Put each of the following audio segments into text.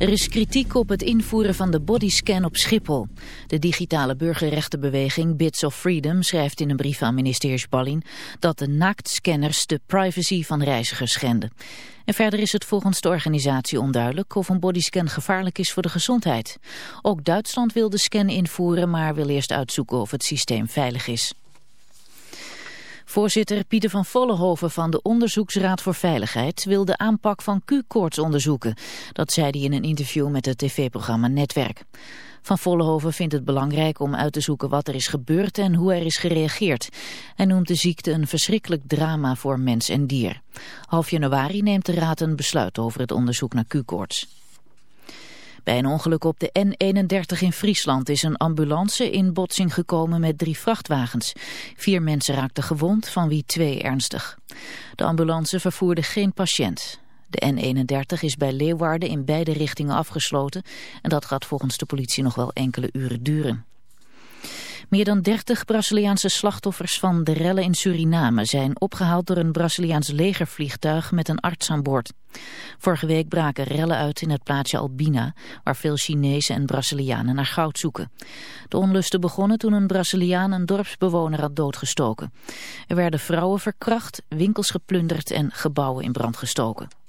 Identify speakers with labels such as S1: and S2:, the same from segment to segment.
S1: Er is kritiek op het invoeren van de bodyscan op Schiphol. De digitale burgerrechtenbeweging Bits of Freedom schrijft in een brief aan minister Ballin dat de naaktscanners de privacy van reizigers schenden. En verder is het volgens de organisatie onduidelijk of een bodyscan gevaarlijk is voor de gezondheid. Ook Duitsland wil de scan invoeren, maar wil eerst uitzoeken of het systeem veilig is. Voorzitter Pieter van Vollenhoven van de Onderzoeksraad voor Veiligheid wil de aanpak van Q-koorts onderzoeken. Dat zei hij in een interview met het tv-programma Netwerk. Van Vollenhoven vindt het belangrijk om uit te zoeken wat er is gebeurd en hoe er is gereageerd. Hij noemt de ziekte een verschrikkelijk drama voor mens en dier. Half januari neemt de raad een besluit over het onderzoek naar Q-koorts. Bij een ongeluk op de N31 in Friesland is een ambulance in botsing gekomen met drie vrachtwagens. Vier mensen raakten gewond, van wie twee ernstig. De ambulance vervoerde geen patiënt. De N31 is bij Leeuwarden in beide richtingen afgesloten en dat gaat volgens de politie nog wel enkele uren duren. Meer dan 30 Braziliaanse slachtoffers van de rellen in Suriname zijn opgehaald door een Braziliaans legervliegtuig met een arts aan boord. Vorige week braken rellen uit in het plaatsje Albina, waar veel Chinezen en Brazilianen naar goud zoeken. De onlusten begonnen toen een Braziliaan een dorpsbewoner had doodgestoken. Er werden vrouwen verkracht, winkels geplunderd en gebouwen in brand gestoken.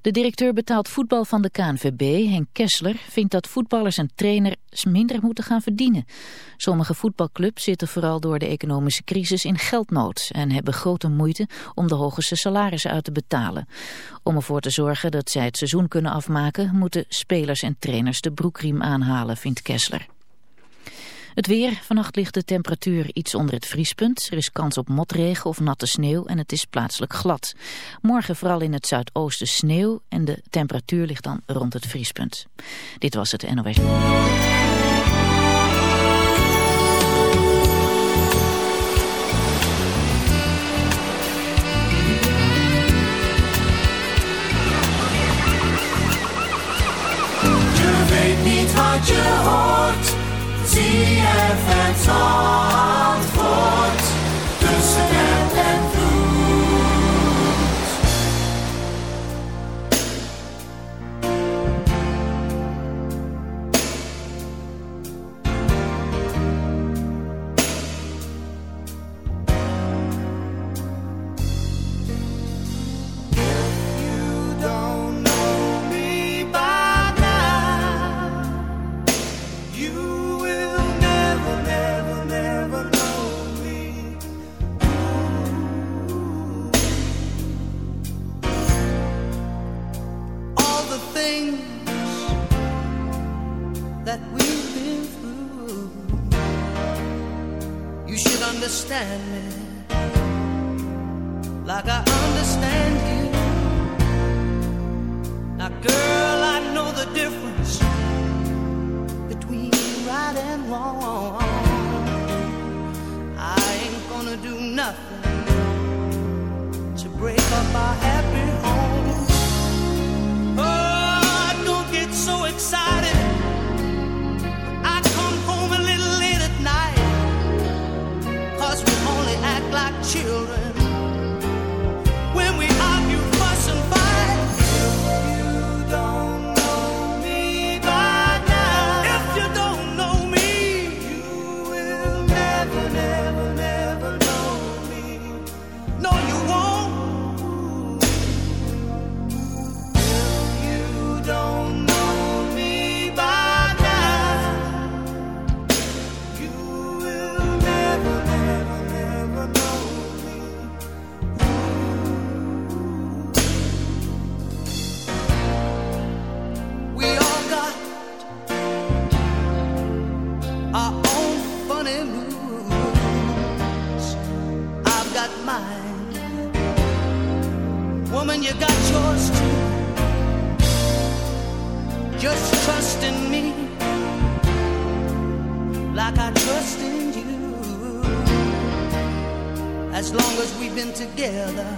S1: De directeur betaald voetbal van de KNVB, Henk Kessler, vindt dat voetballers en trainers minder moeten gaan verdienen. Sommige voetbalclubs zitten vooral door de economische crisis in geldnood en hebben grote moeite om de hoogste salarissen uit te betalen. Om ervoor te zorgen dat zij het seizoen kunnen afmaken, moeten spelers en trainers de broekriem aanhalen, vindt Kessler. Het weer. Vannacht ligt de temperatuur iets onder het vriespunt. Er is kans op motregen of natte sneeuw en het is plaatselijk glad. Morgen vooral in het zuidoosten sneeuw en de temperatuur ligt dan rond het vriespunt. Dit was het NOS.
S2: Je weet niet wat je hoort. CFM Song. That we've been through, you should understand me like I understand you. Now, girl, I know the difference between right and wrong. I ain't gonna do nothing to break up our children. Together,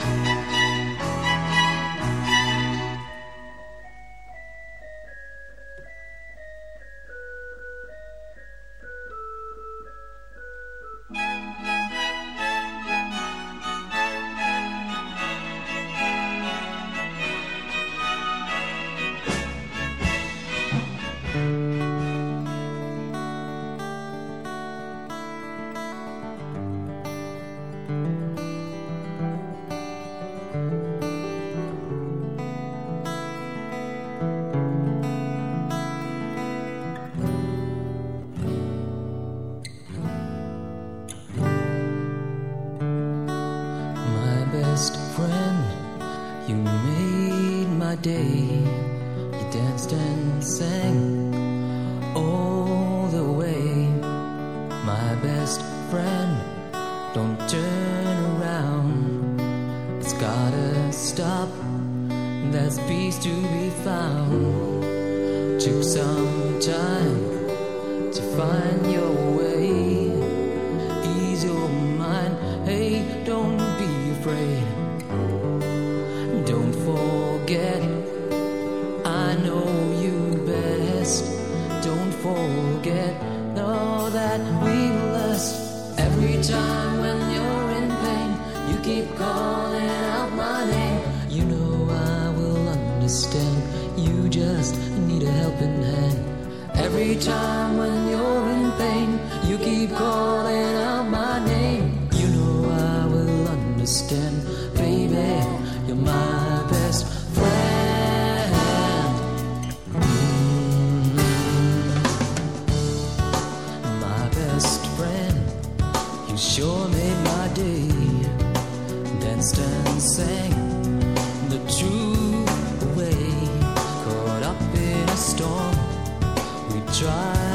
S3: try.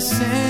S3: innocent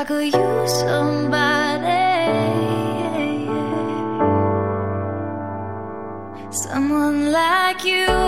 S3: I could use somebody,
S4: someone
S5: like you.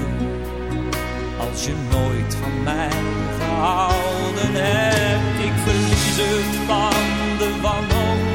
S6: als je nooit van mij gehouden hebt? Ik verlies het van de wanhoop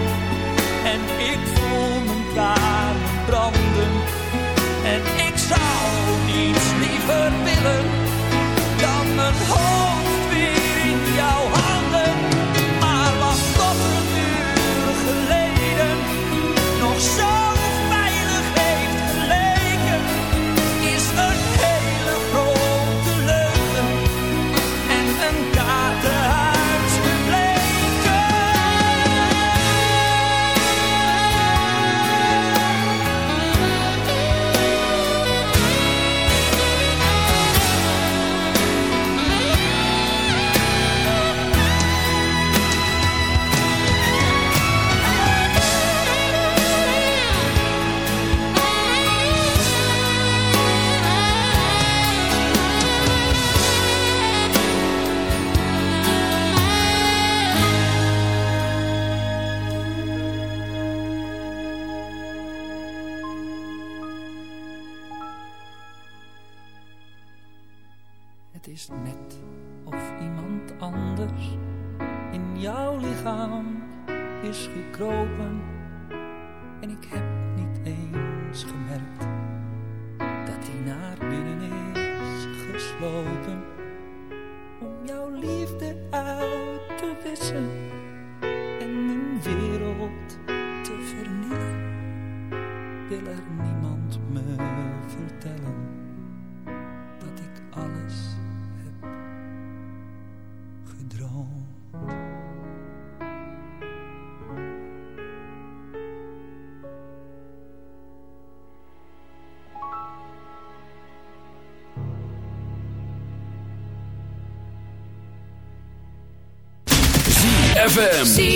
S5: ZFM.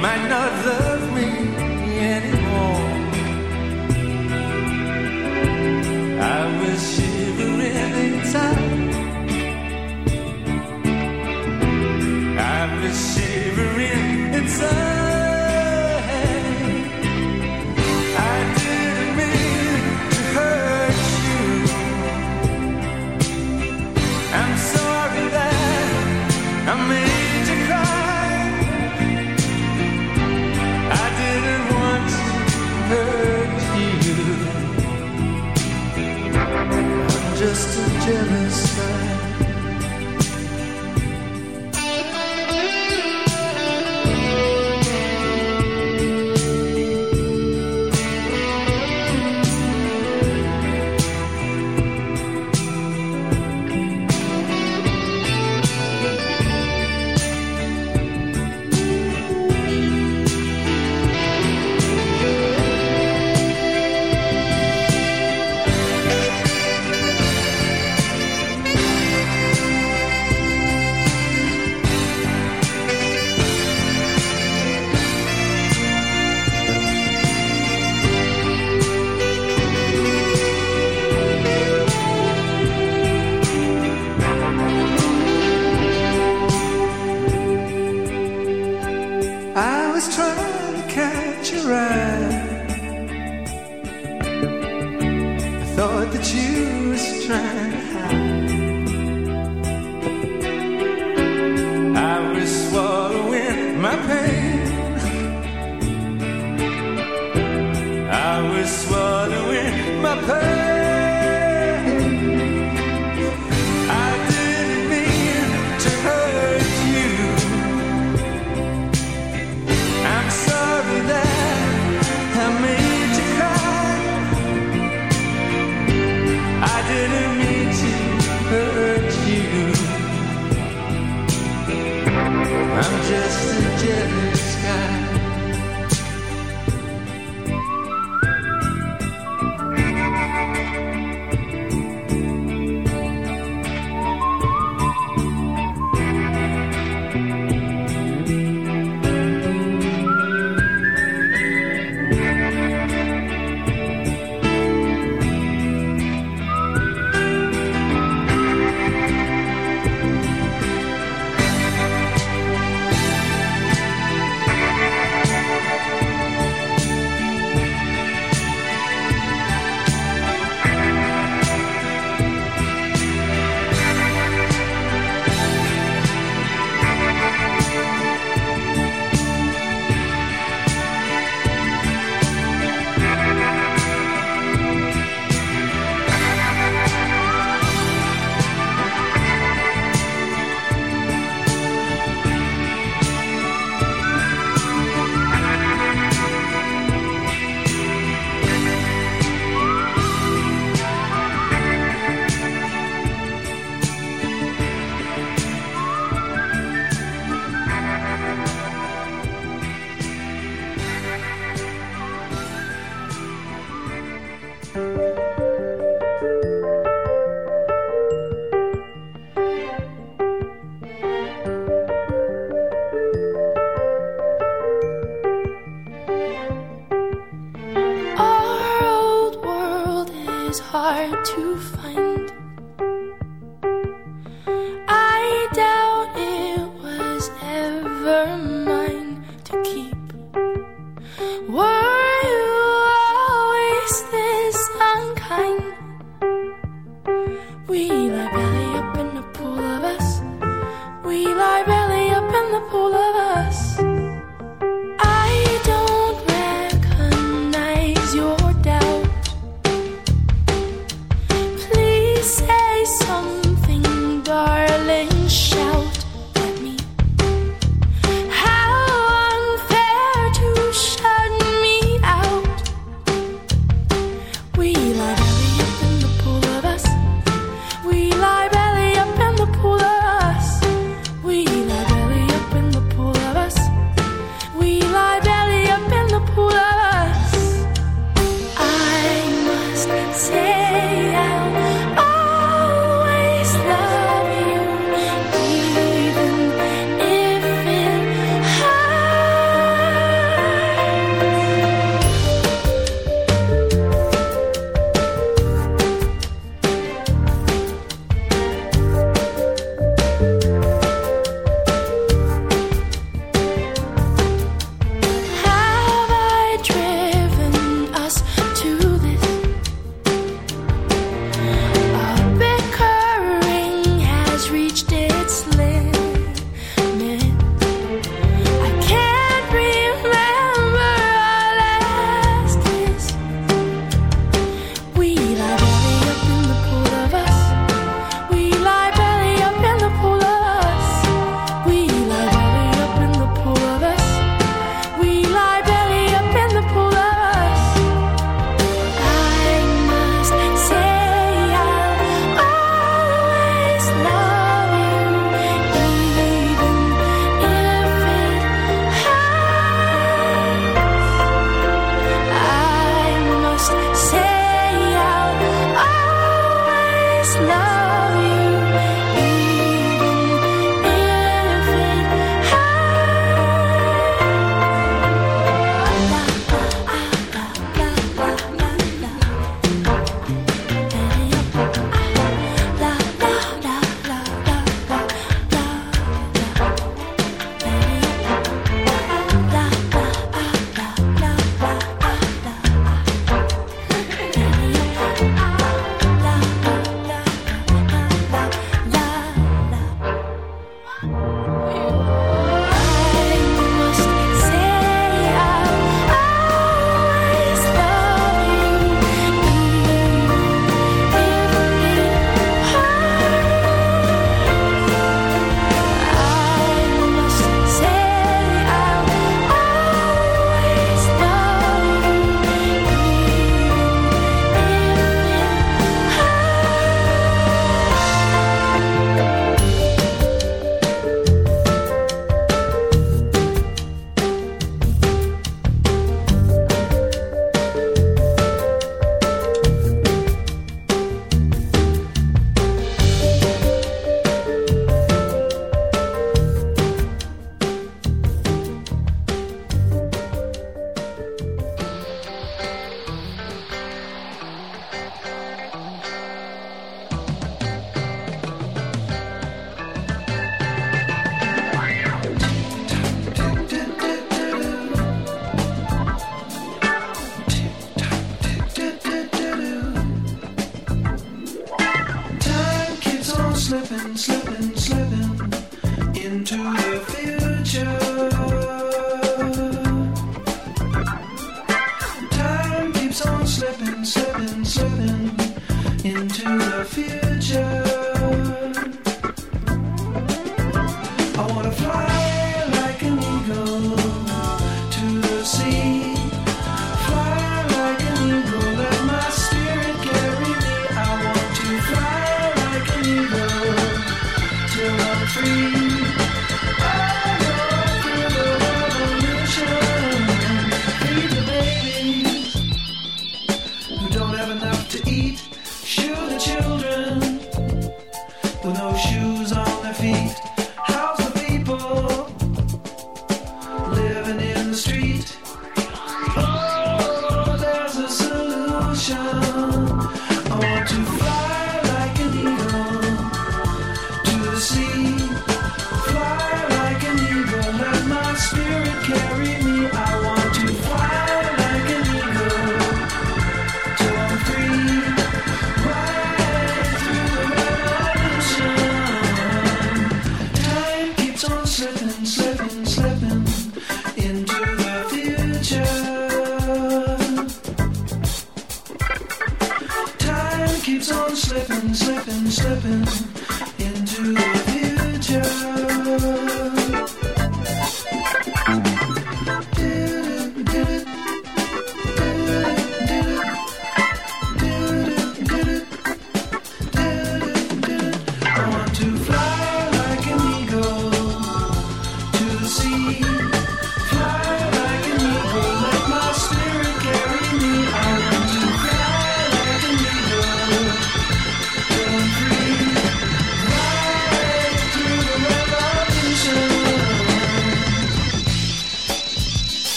S7: might not love me anymore. I was shivering inside. I was shivering inside.